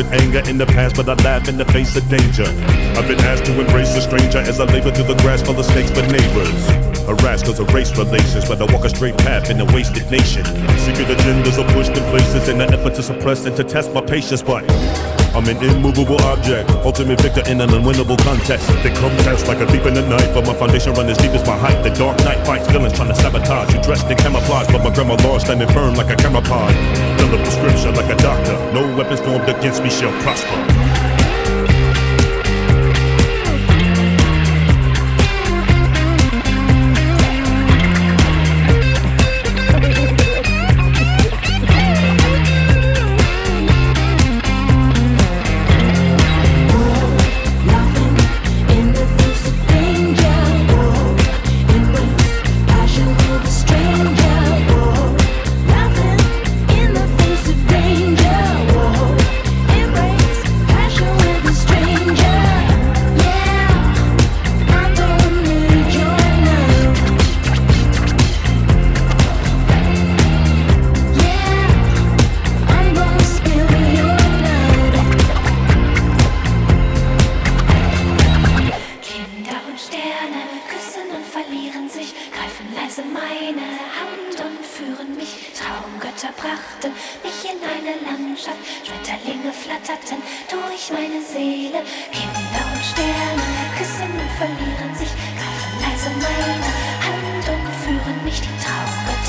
With anger in the past, but I laugh in the face of danger. I've been asked to embrace a stranger as I labor through the grass full of snakes for neighbors. Harassed cause of race relations, but I walk a straight path in a wasted nation. Secret agendas are pushed in places in an effort to suppress and to test my patience, but I'm an immovable object, ultimate victor in an unwinnable contest. They come test like a thief in the night, but my foundation run as deep as my height. The Dark Knight fights villains trying to sabotage. You dressed in camouflage, but my grandma law standing firm like a camera pod. A prescription like a doctor. No weapons formed against me shall prosper. verlieren sich, greifen leise meine Hand und führen mich die traurige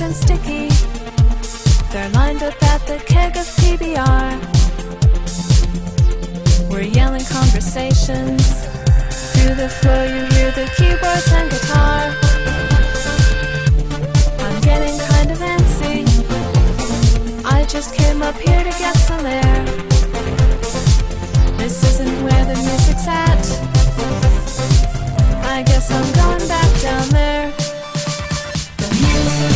and sticky. They're lined up at the keg of PBR. We're yelling conversations. Through the floor, you hear the keyboards and guitar. I'm getting kind of antsy. I just came up here to get some air. This isn't where the music's at. I guess I'm going back down there. The music.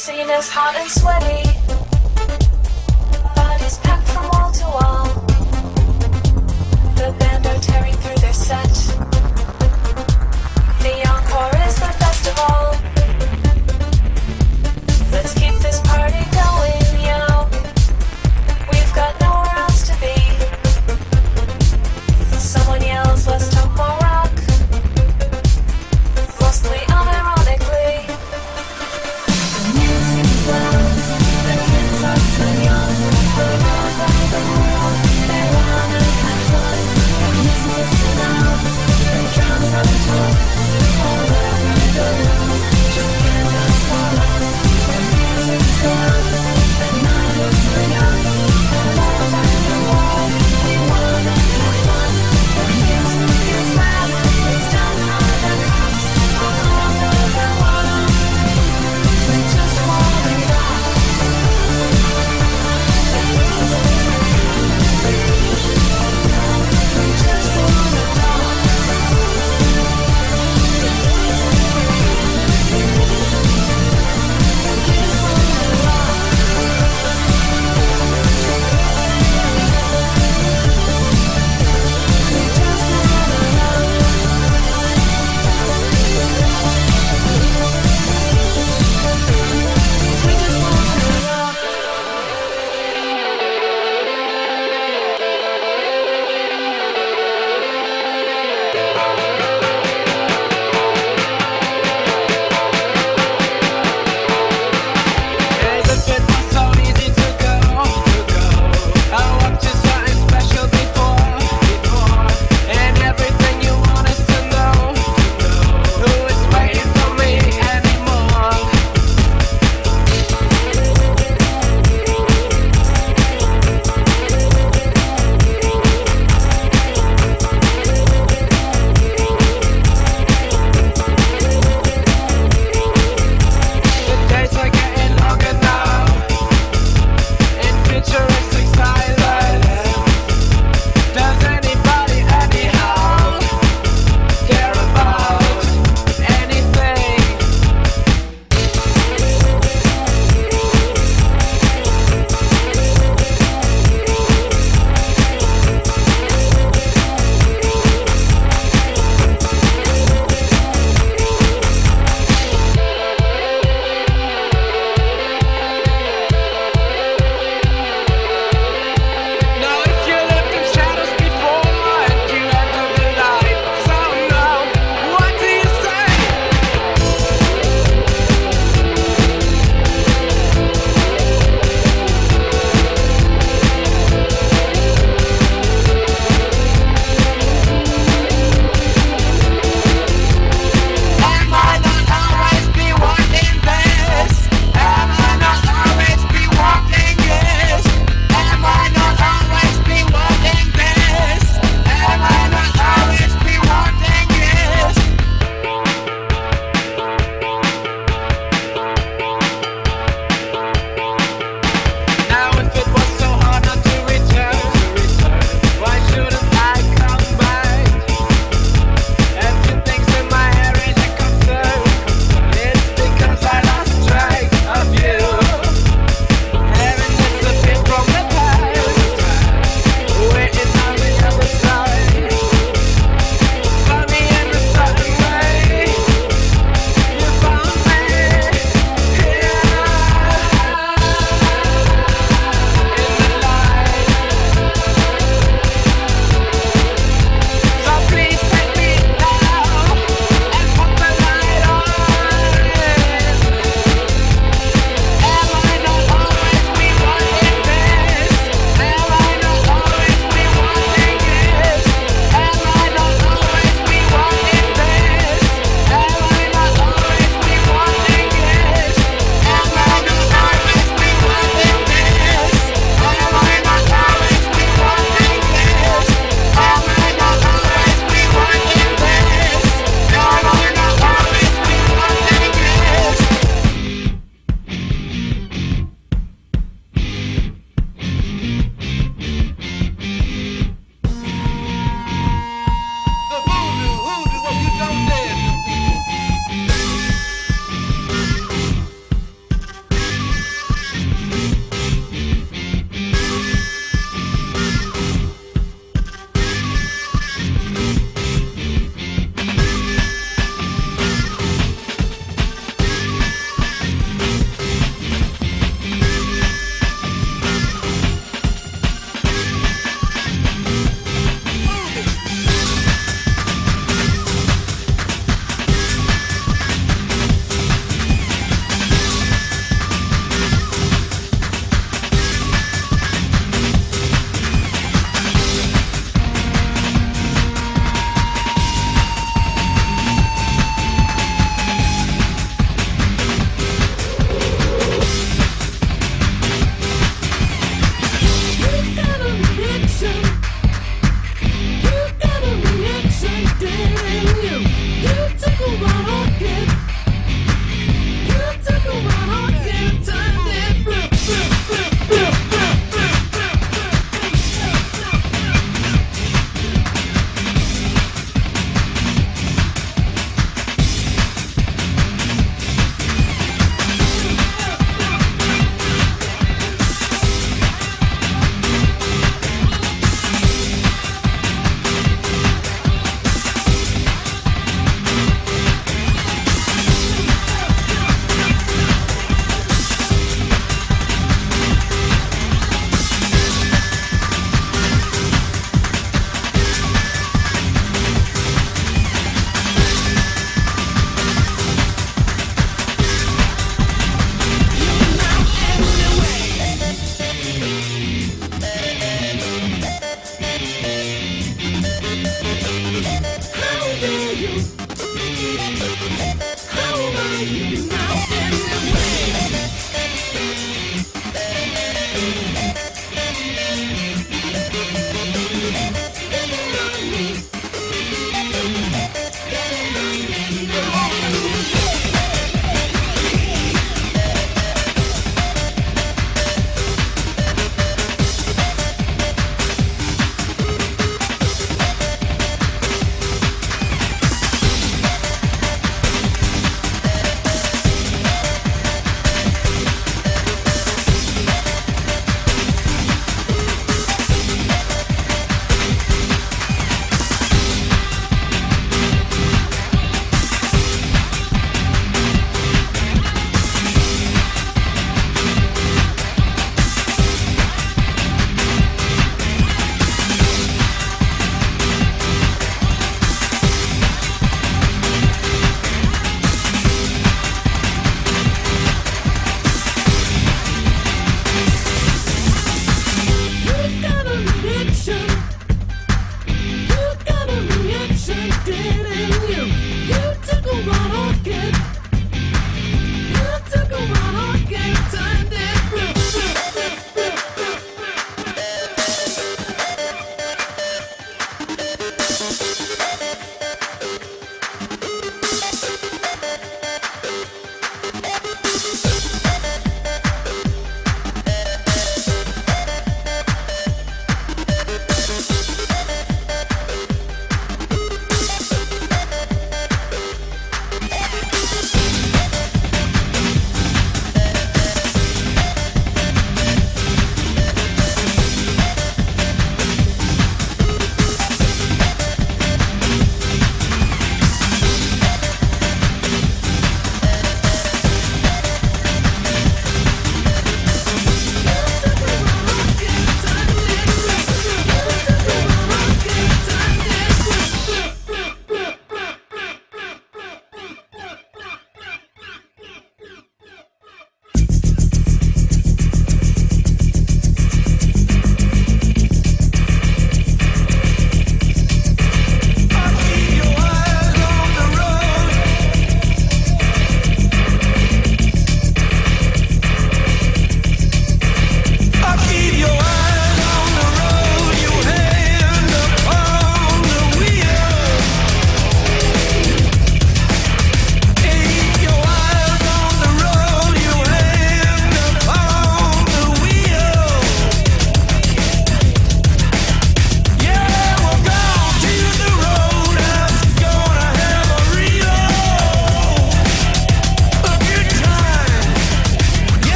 scene is hot and sweaty.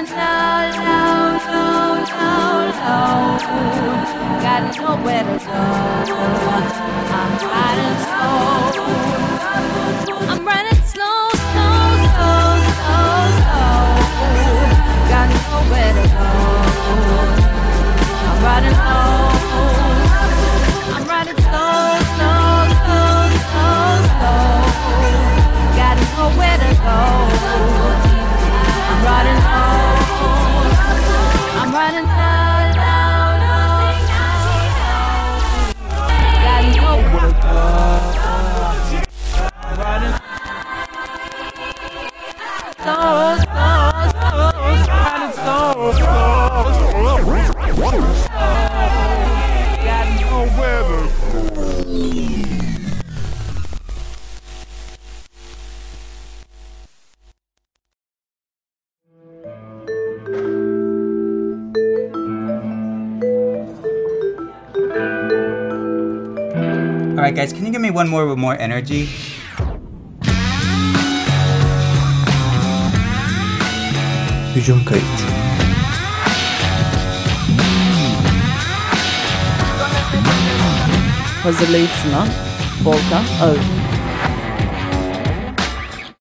went out, out, out, out, out. Got nowhere to go. I'm riding slow. I'm running slow, slow, slow, slow, slow. Got nowhere to go. I'm riding. me one more with more energy. Hücum Kayıt Hazırlayıp sunan Volkan? Ağır